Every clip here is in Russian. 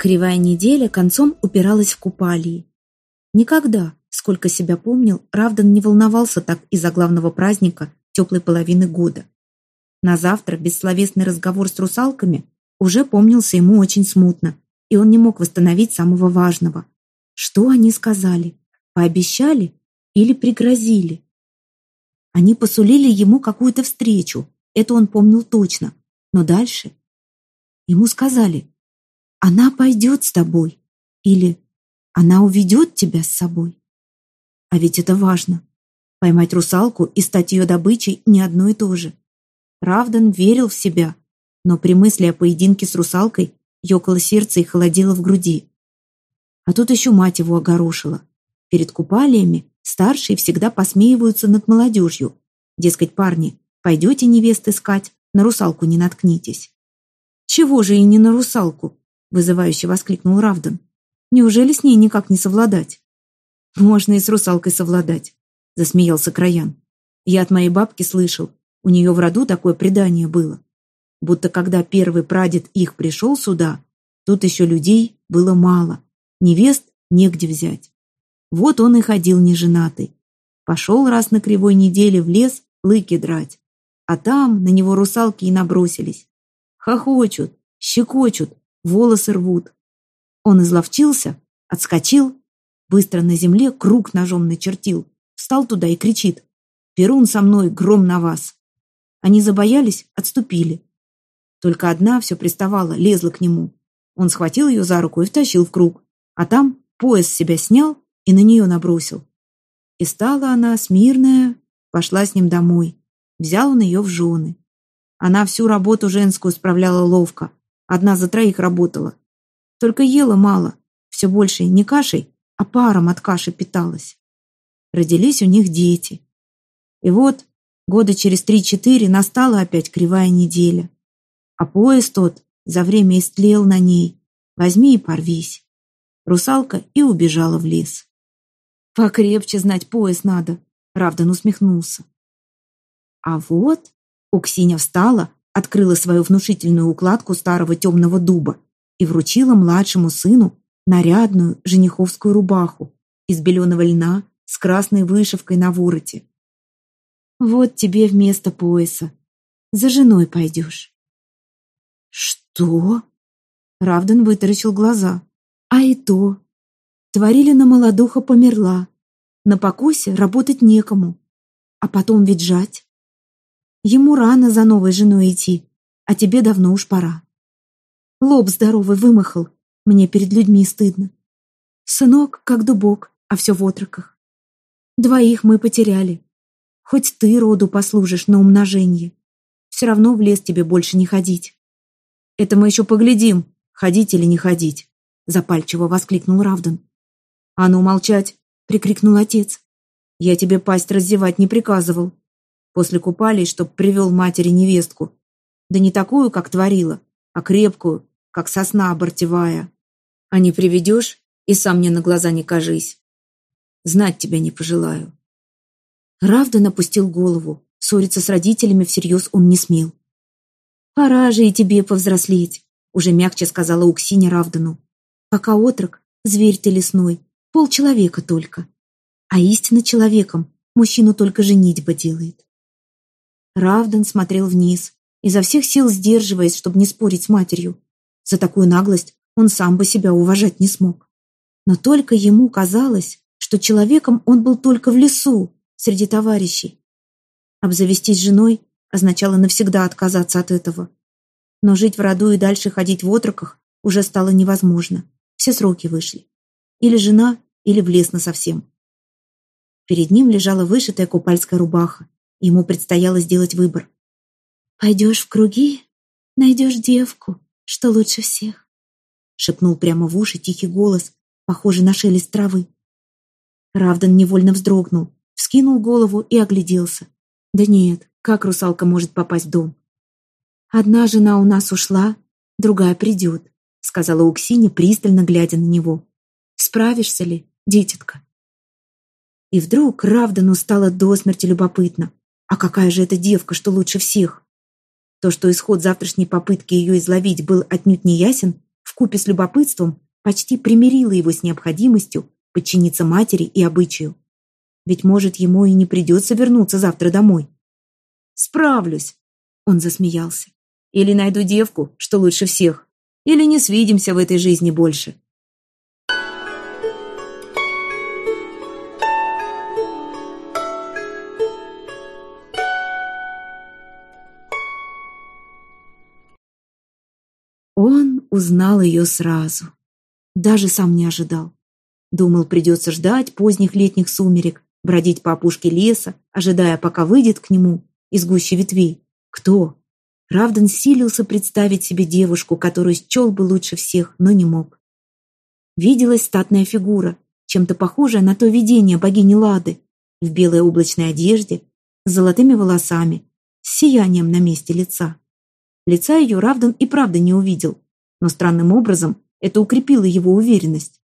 Кривая неделя концом упиралась в купалии. Никогда, сколько себя помнил, Равдан не волновался так из-за главного праздника теплой половины года. На завтра бессловесный разговор с русалками уже помнился ему очень смутно, и он не мог восстановить самого важного. Что они сказали? Пообещали или пригрозили? Они посулили ему какую-то встречу, это он помнил точно. Но дальше ему сказали, она пойдет с тобой или она уведет тебя с собой. А ведь это важно. Поймать русалку и стать ее добычей не одно и то же. Равдан верил в себя, но при мысли о поединке с русалкой ёкало сердце и холодело в груди. А тут еще мать его огорошила. Перед купалиями старшие всегда посмеиваются над молодежью. Дескать, парни, пойдете невест искать, на русалку не наткнитесь. «Чего же и не на русалку?» — вызывающе воскликнул Равдан. «Неужели с ней никак не совладать?» «Можно и с русалкой совладать», — засмеялся Краян. «Я от моей бабки слышал, у нее в роду такое предание было. Будто когда первый прадед их пришел сюда, тут еще людей было мало, невест негде взять. Вот он и ходил неженатый. Пошел раз на кривой неделе в лес лыки драть. А там на него русалки и набросились. Хохочут, щекочут, волосы рвут. Он изловчился, отскочил, быстро на земле круг ножом начертил, встал туда и кричит «Перун со мной, гром на вас!» Они забоялись, отступили. Только одна все приставала, лезла к нему. Он схватил ее за руку и втащил в круг, а там пояс себя снял и на нее набросил. И стала она смирная, пошла с ним домой. Взял он ее в жены. Она всю работу женскую справляла ловко, одна за троих работала. Только ела мало, все больше не кашей, а паром от каши питалась. Родились у них дети. И вот Года через три-четыре настала опять кривая неделя. А пояс тот за время истлел на ней. Возьми и порвись. Русалка и убежала в лес. Покрепче знать пояс надо, Равдан усмехнулся. А вот Уксиня встала, открыла свою внушительную укладку старого темного дуба и вручила младшему сыну нарядную жениховскую рубаху из беленого льна с красной вышивкой на вороте. Вот тебе вместо пояса. За женой пойдешь. Что? Равдан вытаращил глаза. А и то. Творили на молодуха померла. На покосе работать некому. А потом ведь жать. Ему рано за новой женой идти, а тебе давно уж пора. Лоб здоровый вымахал, мне перед людьми стыдно. Сынок, как дубок, а все в отроках. Двоих мы потеряли, Хоть ты роду послужишь на умножение. Все равно в лес тебе больше не ходить. Это мы еще поглядим, ходить или не ходить, запальчиво воскликнул Равдан. А ну молчать, прикрикнул отец. Я тебе пасть раздевать не приказывал. После купалей, чтоб привел матери невестку. Да не такую, как творила, а крепкую, как сосна обортевая. А не приведешь, и сам мне на глаза не кажись. Знать тебя не пожелаю. Равдан опустил голову. Ссориться с родителями всерьез он не смел. «Пора же и тебе повзрослеть», — уже мягче сказала Уксине Равдану. «Пока отрок, зверь ты лесной, полчеловека только. А истинно человеком мужчину только женитьба делает». Равдан смотрел вниз, изо всех сил сдерживаясь, чтобы не спорить с матерью. За такую наглость он сам бы себя уважать не смог. Но только ему казалось, что человеком он был только в лесу, среди товарищей. Обзавестись женой означало навсегда отказаться от этого. Но жить в роду и дальше ходить в отроках уже стало невозможно. Все сроки вышли. Или жена, или в лес насовсем. Перед ним лежала вышитая купальская рубаха. Ему предстояло сделать выбор. «Пойдешь в круги, найдешь девку, что лучше всех», шепнул прямо в уши тихий голос, похожий на шелест травы. Равдан невольно вздрогнул вскинул голову и огляделся. Да нет, как русалка может попасть в дом? «Одна жена у нас ушла, другая придет», сказала Уксиня, пристально глядя на него. «Справишься ли, дитятка?» И вдруг Равдану стало до смерти любопытно. А какая же эта девка, что лучше всех? То, что исход завтрашней попытки ее изловить был отнюдь не ясен, вкупе с любопытством, почти примирила его с необходимостью подчиниться матери и обычаю. Ведь, может, ему и не придется вернуться завтра домой. «Справлюсь», — он засмеялся. «Или найду девку, что лучше всех, или не свидимся в этой жизни больше». Узнал ее сразу. Даже сам не ожидал. Думал, придется ждать поздних летних сумерек, бродить по опушке леса, ожидая, пока выйдет к нему из гущи ветвей. Кто? Равден силился представить себе девушку, которую счел бы лучше всех, но не мог. Виделась статная фигура, чем-то похожая на то видение богини Лады, в белой облачной одежде, с золотыми волосами, с сиянием на месте лица. Лица ее Равдан и правда не увидел, но странным образом это укрепило его уверенность.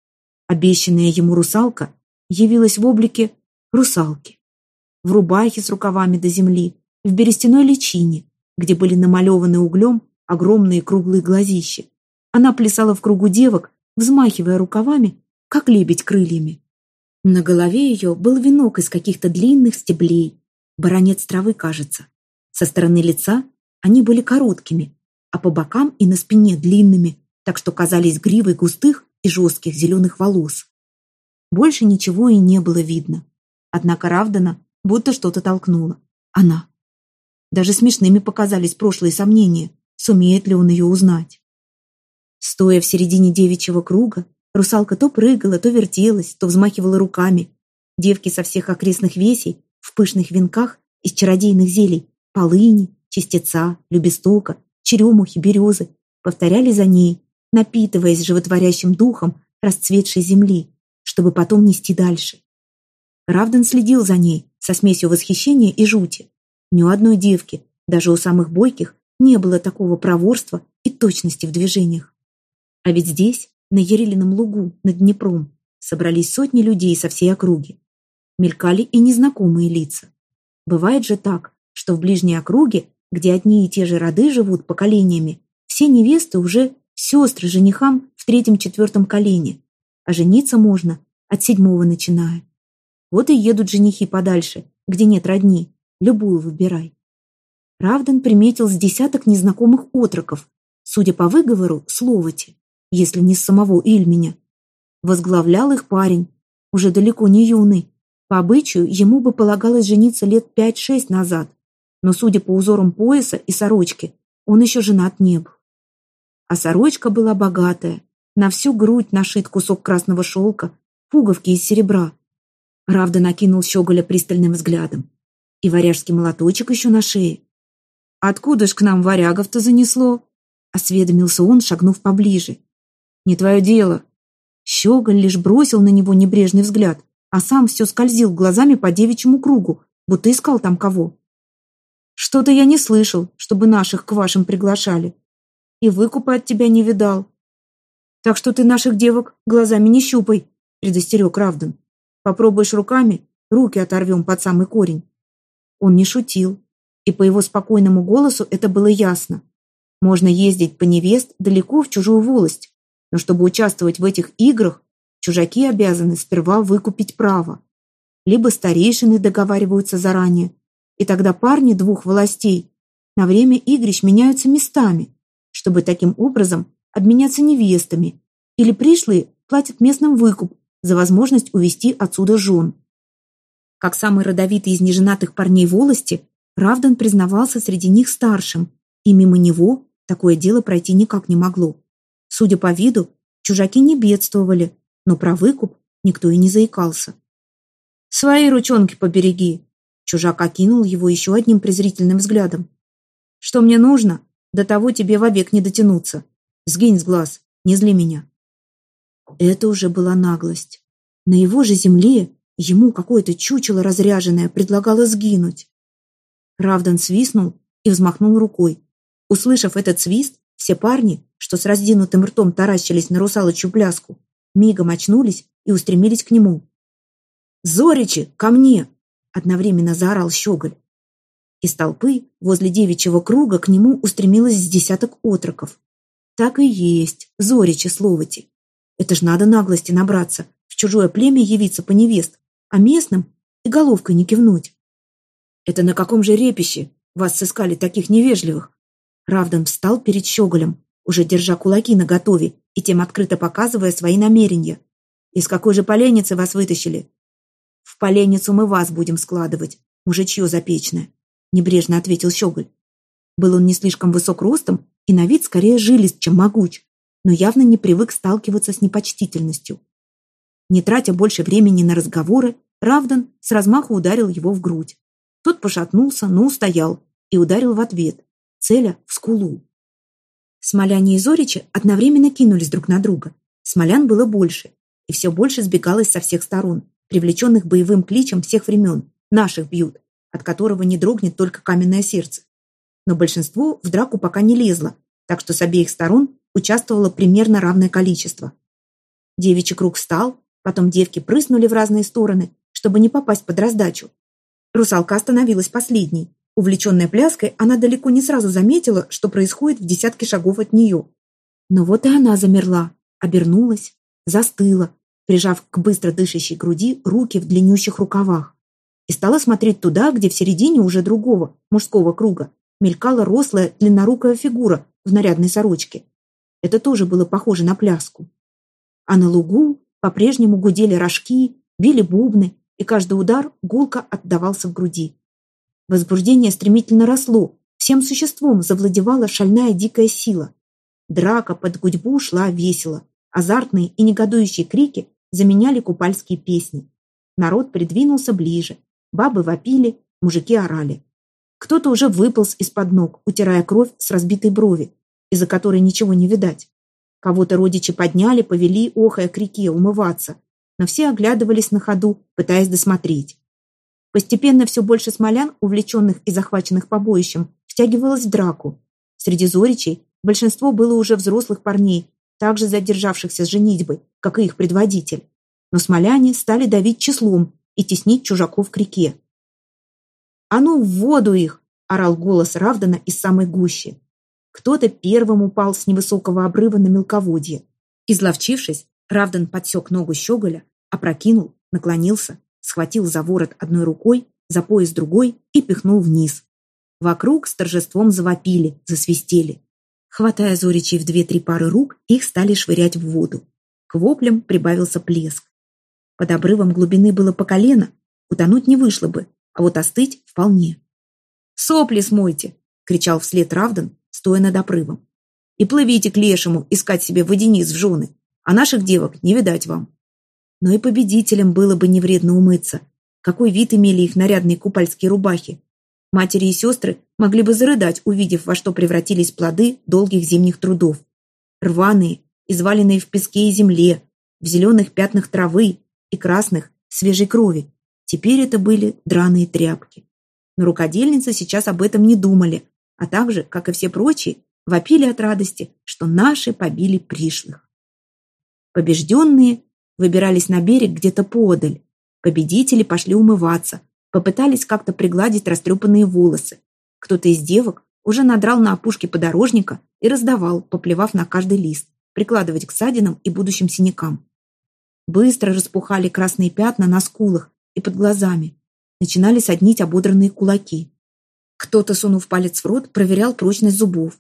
Обещанная ему русалка явилась в облике русалки. В рубахе с рукавами до земли, в берестяной личине, где были намалеваны углем огромные круглые глазища. Она плясала в кругу девок, взмахивая рукавами, как лебедь крыльями. На голове ее был венок из каких-то длинных стеблей, баронец травы, кажется. Со стороны лица они были короткими, а по бокам и на спине длинными, так что казались гривой густых и жестких зеленых волос. Больше ничего и не было видно. Однако Равдана будто что-то толкнуло. Она. Даже смешными показались прошлые сомнения, сумеет ли он ее узнать. Стоя в середине девичьего круга, русалка то прыгала, то вертелась, то взмахивала руками. Девки со всех окрестных весей в пышных венках из чародейных зелий полыни, чистеца, любестока, черемухи, березы повторяли за ней, напитываясь животворящим духом расцветшей земли, чтобы потом нести дальше. Равден следил за ней со смесью восхищения и жути. Ни у одной девки, даже у самых бойких, не было такого проворства и точности в движениях. А ведь здесь, на Ерилином лугу, над Днепром, собрались сотни людей со всей округи. Мелькали и незнакомые лица. Бывает же так, что в ближней округе, где одни и те же роды живут поколениями, все невесты уже сестры женихам в третьем-четвертом колене, а жениться можно от седьмого начиная. Вот и едут женихи подальше, где нет родни, любую выбирай. Равдан приметил с десяток незнакомых отроков, судя по выговору, словоти, если не с самого Ильменя. Возглавлял их парень, уже далеко не юный. По обычаю, ему бы полагалось жениться лет пять-шесть назад, но, судя по узорам пояса и сорочки, он еще женат не был. А сорочка была богатая, на всю грудь нашит кусок красного шелка, пуговки из серебра. Равда накинул щеголя пристальным взглядом. И варяжский молоточек еще на шее. «Откуда ж к нам варягов-то занесло?» Осведомился он, шагнув поближе. «Не твое дело». Щеголь лишь бросил на него небрежный взгляд, а сам все скользил глазами по девичьему кругу, будто искал там кого. «Что-то я не слышал, чтобы наших к вашим приглашали и выкупа от тебя не видал. Так что ты наших девок глазами не щупай, предостерег Равдан. Попробуешь руками, руки оторвем под самый корень. Он не шутил, и по его спокойному голосу это было ясно. Можно ездить по невест далеко в чужую волость, но чтобы участвовать в этих играх, чужаки обязаны сперва выкупить право. Либо старейшины договариваются заранее, и тогда парни двух властей на время игрищ меняются местами, чтобы таким образом обменяться невестами, или пришлые платят местным выкуп за возможность увести отсюда жен. Как самый родовитый из неженатых парней волости, Равдан признавался среди них старшим, и мимо него такое дело пройти никак не могло. Судя по виду, чужаки не бедствовали, но про выкуп никто и не заикался. «Свои ручонки побереги!» Чужак окинул его еще одним презрительным взглядом. «Что мне нужно, до того тебе вовек не дотянуться. Сгинь с глаз, не зли меня. Это уже была наглость. На его же земле ему какое-то чучело разряженное предлагало сгинуть. Равдан свистнул и взмахнул рукой. Услышав этот свист, все парни, что с раздинутым ртом таращились на русалочью пляску, мигом очнулись и устремились к нему. «Зоричи, ко мне!» — одновременно заорал Щеголь. Из толпы возле девичьего круга к нему устремилось с десяток отроков. Так и есть, Зоричи Словати. Это ж надо наглости набраться, в чужое племя явиться по невест, а местным и головкой не кивнуть. Это на каком же репище вас сыскали таких невежливых? Равдан встал перед щеголем, уже держа кулаки наготове и тем открыто показывая свои намерения. Из какой же поленницы вас вытащили? В поленницу мы вас будем складывать, мужичье запечное, небрежно ответил щеголь. Был он не слишком высок ростом и на вид скорее жилист, чем могуч, но явно не привык сталкиваться с непочтительностью. Не тратя больше времени на разговоры, Равдан с размаху ударил его в грудь. Тот пошатнулся, но устоял и ударил в ответ, целя в скулу. Смоляне и Зоричи одновременно кинулись друг на друга. Смолян было больше, и все больше сбегалось со всех сторон, привлеченных боевым кличем всех времен. Наших бьют, от которого не дрогнет только каменное сердце. Но большинство в драку пока не лезло, так что с обеих сторон участвовало примерно равное количество. Девичий круг встал, потом девки прыснули в разные стороны, чтобы не попасть под раздачу. Русалка остановилась последней. Увлеченная пляской, она далеко не сразу заметила, что происходит в десятке шагов от нее. Но вот и она замерла, обернулась, застыла, прижав к быстро дышащей груди руки в длиннющих рукавах. И стала смотреть туда, где в середине уже другого, мужского круга, мелькала рослая длиннорукая фигура в нарядной сорочке. Это тоже было похоже на пляску. А на лугу по-прежнему гудели рожки, били бубны, и каждый удар гулко отдавался в груди. Возбуждение стремительно росло, всем существом завладевала шальная дикая сила. Драка под гудьбу шла весело, азартные и негодующие крики заменяли купальские песни. Народ придвинулся ближе, бабы вопили, мужики орали. Кто-то уже выполз из-под ног, утирая кровь с разбитой брови, из-за которой ничего не видать. Кого-то родичи подняли, повели, охая к реке, умываться. Но все оглядывались на ходу, пытаясь досмотреть. Постепенно все больше смолян, увлеченных и захваченных побоищем, втягивалось в драку. Среди зоричей большинство было уже взрослых парней, также задержавшихся с женитьбой, как и их предводитель. Но смоляне стали давить числом и теснить чужаков к реке. «А ну, в воду их!» – орал голос Равдана из самой гущи. Кто-то первым упал с невысокого обрыва на мелководье. Изловчившись, Равдан подсек ногу щеголя, опрокинул, наклонился, схватил за ворот одной рукой, за пояс другой и пихнул вниз. Вокруг с торжеством завопили, засвистели. Хватая зоричей в две-три пары рук, их стали швырять в воду. К воплям прибавился плеск. Под обрывом глубины было по колено, утонуть не вышло бы, а вот остыть вполне. «Сопли смойте!» — кричал вслед Равдан, стоя над обрывом. «И плывите к лешему искать себе водяниц в жены, а наших девок не видать вам». Но и победителям было бы не вредно умыться. Какой вид имели их нарядные купальские рубахи. Матери и сестры могли бы зарыдать, увидев, во что превратились плоды долгих зимних трудов. Рваные, изваленные в песке и земле, в зеленых пятнах травы и красных, свежей крови. Теперь это были драные тряпки. Но рукодельницы сейчас об этом не думали, а также, как и все прочие, вопили от радости, что наши побили пришлых. Побежденные выбирались на берег где-то подаль. Победители пошли умываться, попытались как-то пригладить растрепанные волосы. Кто-то из девок уже надрал на опушке подорожника и раздавал, поплевав на каждый лист, прикладывать к садинам и будущим синякам. Быстро распухали красные пятна на скулах и под глазами. Начинали соднить ободранные кулаки. Кто-то, сунув палец в рот, проверял прочность зубов.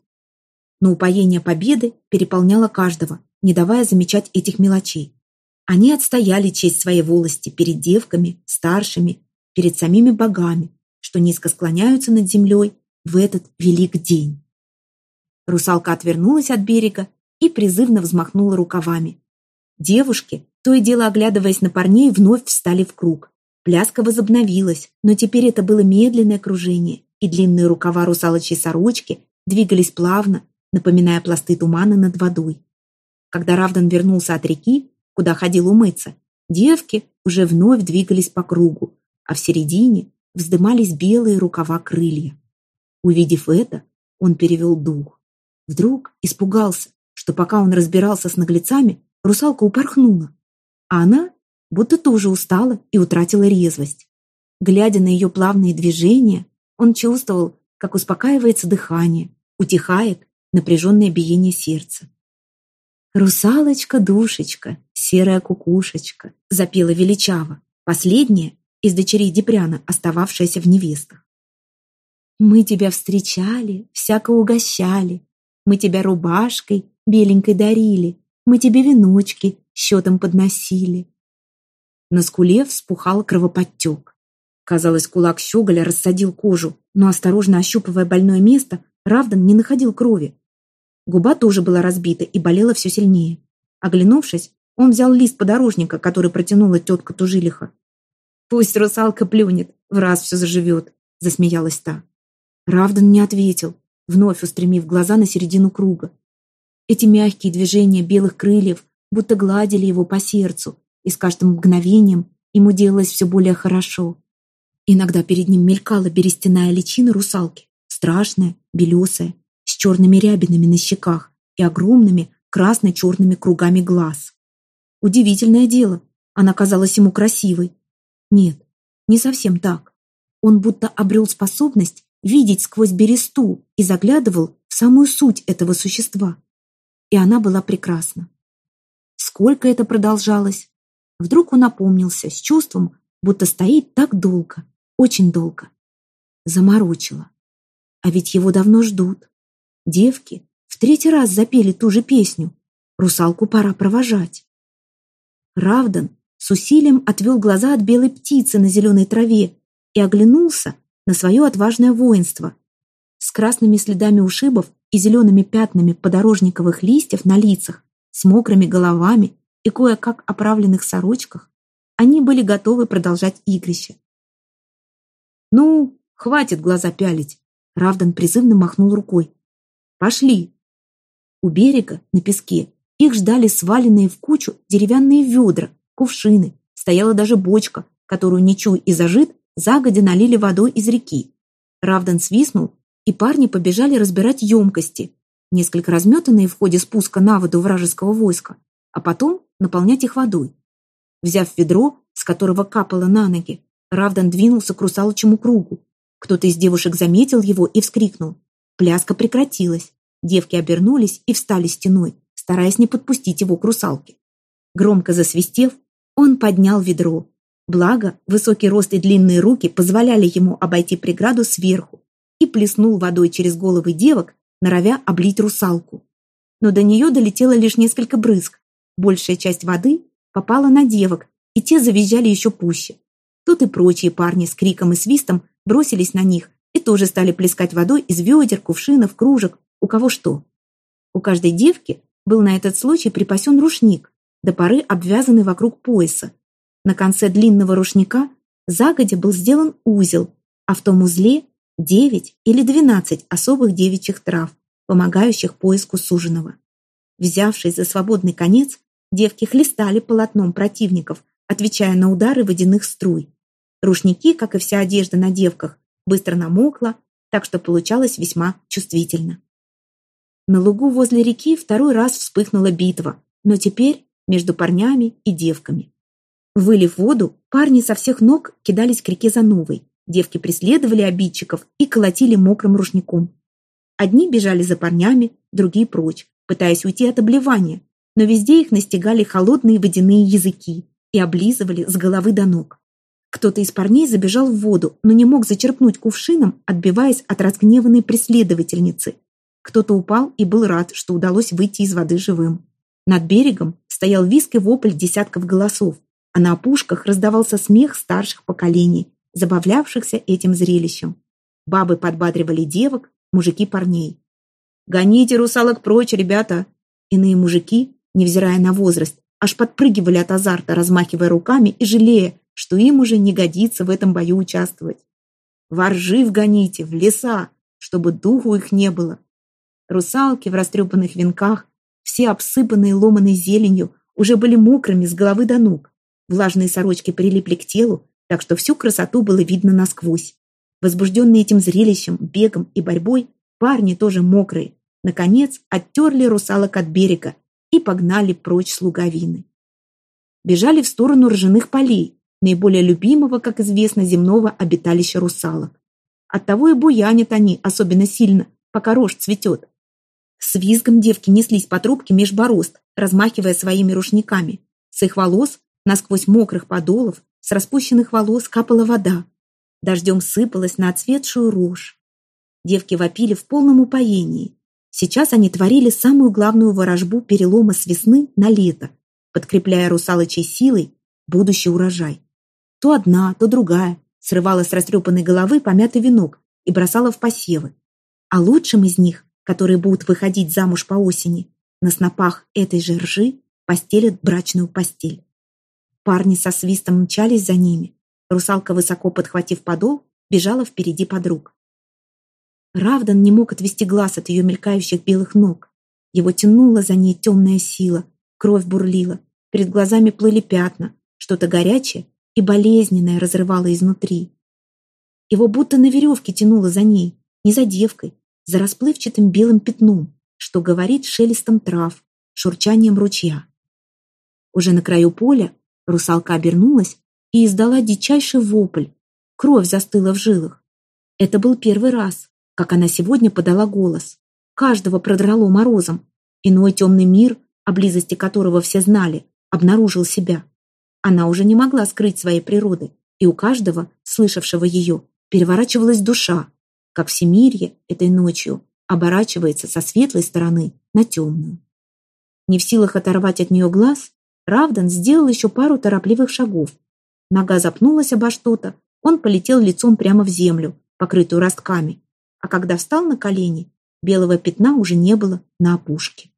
Но упоение победы переполняло каждого, не давая замечать этих мелочей. Они отстояли честь своей волости перед девками, старшими, перед самими богами, что низко склоняются над землей в этот велик день. Русалка отвернулась от берега и призывно взмахнула рукавами. Девушки, то и дело оглядываясь на парней, вновь встали в круг. Пляска возобновилась, но теперь это было медленное кружение, и длинные рукава русалочьей сорочки двигались плавно, напоминая пласты тумана над водой. Когда Равдан вернулся от реки, куда ходил умыться, девки уже вновь двигались по кругу, а в середине вздымались белые рукава крылья. Увидев это, он перевел дух. Вдруг испугался, что пока он разбирался с наглецами, русалка упорхнула, а она будто тоже устала и утратила резвость. Глядя на ее плавные движения, он чувствовал, как успокаивается дыхание, утихает, напряженное биение сердца. «Русалочка-душечка, серая кукушечка», — запела величаво, последняя из дочерей Депряна, остававшаяся в невестах. «Мы тебя встречали, всяко угощали, мы тебя рубашкой беленькой дарили, мы тебе веночки счетом подносили». На скуле вспухал кровоподтек. Казалось, кулак щеголя рассадил кожу, но, осторожно ощупывая больное место, Равдан не находил крови. Губа тоже была разбита и болела все сильнее. Оглянувшись, он взял лист подорожника, который протянула тетка Тужилиха. «Пусть русалка плюнет, в раз все заживет», — засмеялась та. Равдан не ответил, вновь устремив глаза на середину круга. Эти мягкие движения белых крыльев будто гладили его по сердцу, и с каждым мгновением ему делалось все более хорошо. Иногда перед ним мелькала берестяная личина русалки, страшная, белесая, с черными рябинами на щеках и огромными красно-черными кругами глаз. Удивительное дело, она казалась ему красивой. Нет, не совсем так. Он будто обрел способность видеть сквозь бересту и заглядывал в самую суть этого существа. И она была прекрасна. Сколько это продолжалось? Вдруг он опомнился с чувством, будто стоит так долго, очень долго. Заморочила. А ведь его давно ждут. Девки в третий раз запели ту же песню. Русалку пора провожать. Равдан с усилием отвел глаза от белой птицы на зеленой траве и оглянулся на свое отважное воинство. С красными следами ушибов и зелеными пятнами подорожниковых листьев на лицах, с мокрыми головами и кое-как оправленных сорочках, они были готовы продолжать игрище. «Ну, хватит глаза пялить!» Равдан призывно махнул рукой. «Пошли!» У берега, на песке, их ждали сваленные в кучу деревянные ведра, кувшины. Стояла даже бочка, которую Ничуй и Зажит загодя налили водой из реки. Равдан свистнул, и парни побежали разбирать емкости, несколько разметанные в ходе спуска на воду вражеского войска, а потом наполнять их водой. Взяв ведро, с которого капало на ноги, Равдан двинулся к русалочему кругу. Кто-то из девушек заметил его и вскрикнул. Пляска прекратилась. Девки обернулись и встали стеной, стараясь не подпустить его к русалке. Громко засвистев, он поднял ведро. Благо, высокий рост и длинные руки позволяли ему обойти преграду сверху и плеснул водой через головы девок, норовя облить русалку. Но до нее долетело лишь несколько брызг. Большая часть воды попала на девок, и те завизжали еще пуще. Тут и прочие парни с криком и свистом бросились на них и тоже стали плескать водой из ведер, кувшинов, кружек, у кого что. У каждой девки был на этот случай припасен рушник, до поры обвязанный вокруг пояса. На конце длинного рушника загодя был сделан узел, а в том узле девять или двенадцать особых девичьих трав, помогающих поиску суженого. Взявшись за свободный конец, девки хлестали полотном противников, отвечая на удары водяных струй. Рушники, как и вся одежда на девках, быстро намокла, так что получалось весьма чувствительно. На лугу возле реки второй раз вспыхнула битва, но теперь между парнями и девками. Вылив воду, парни со всех ног кидались к реке за новой. Девки преследовали обидчиков и колотили мокрым рушником. Одни бежали за парнями, другие прочь, пытаясь уйти от обливания, но везде их настигали холодные водяные языки и облизывали с головы до ног. Кто-то из парней забежал в воду, но не мог зачерпнуть кувшином, отбиваясь от разгневанной преследовательницы. Кто-то упал и был рад, что удалось выйти из воды живым. Над берегом стоял виск и вопль десятков голосов, а на опушках раздавался смех старших поколений, забавлявшихся этим зрелищем. Бабы подбадривали девок, мужики парней. «Гоните русалок прочь, ребята!» Иные мужики, невзирая на возраст, аж подпрыгивали от азарта, размахивая руками и жалея, что им уже не годится в этом бою участвовать. Воржи вгоните, в леса, чтобы духу их не было. Русалки в растрепанных венках, все обсыпанные ломаной зеленью, уже были мокрыми с головы до ног. Влажные сорочки прилипли к телу, так что всю красоту было видно насквозь. Возбужденные этим зрелищем, бегом и борьбой, парни тоже мокрые, наконец оттерли русалок от берега и погнали прочь с луговины. Бежали в сторону ржаных полей, наиболее любимого, как известно, земного обиталища русалок. Оттого и буянят они особенно сильно, пока рожь цветет. С визгом девки неслись по трубке меж борозд, размахивая своими рушниками. С их волос, насквозь мокрых подолов, с распущенных волос капала вода. Дождем сыпалась на отцветшую рожь. Девки вопили в полном упоении. Сейчас они творили самую главную ворожбу перелома с весны на лето, подкрепляя русалочей силой будущий урожай. То одна, то другая срывала с растрепанной головы помятый венок и бросала в посевы. А лучшим из них, которые будут выходить замуж по осени, на снопах этой же ржи постелят брачную постель. Парни со свистом мчались за ними. Русалка, высоко подхватив подол, бежала впереди подруг. Равдан не мог отвести глаз от ее мелькающих белых ног. Его тянула за ней темная сила, кровь бурлила, перед глазами плыли пятна, что-то горячее и болезненное разрывало изнутри. Его будто на веревке тянуло за ней, не за девкой, за расплывчатым белым пятном, что говорит шелестом трав, шурчанием ручья. Уже на краю поля русалка обернулась и издала дичайший вопль. Кровь застыла в жилах. Это был первый раз, как она сегодня подала голос. Каждого продрало морозом. Иной темный мир, о близости которого все знали, обнаружил себя. Она уже не могла скрыть своей природы, и у каждого, слышавшего ее, переворачивалась душа, как всемирье этой ночью оборачивается со светлой стороны на темную. Не в силах оторвать от нее глаз, Равдан сделал еще пару торопливых шагов. Нога запнулась обо что-то, он полетел лицом прямо в землю, покрытую ростками, а когда встал на колени, белого пятна уже не было на опушке.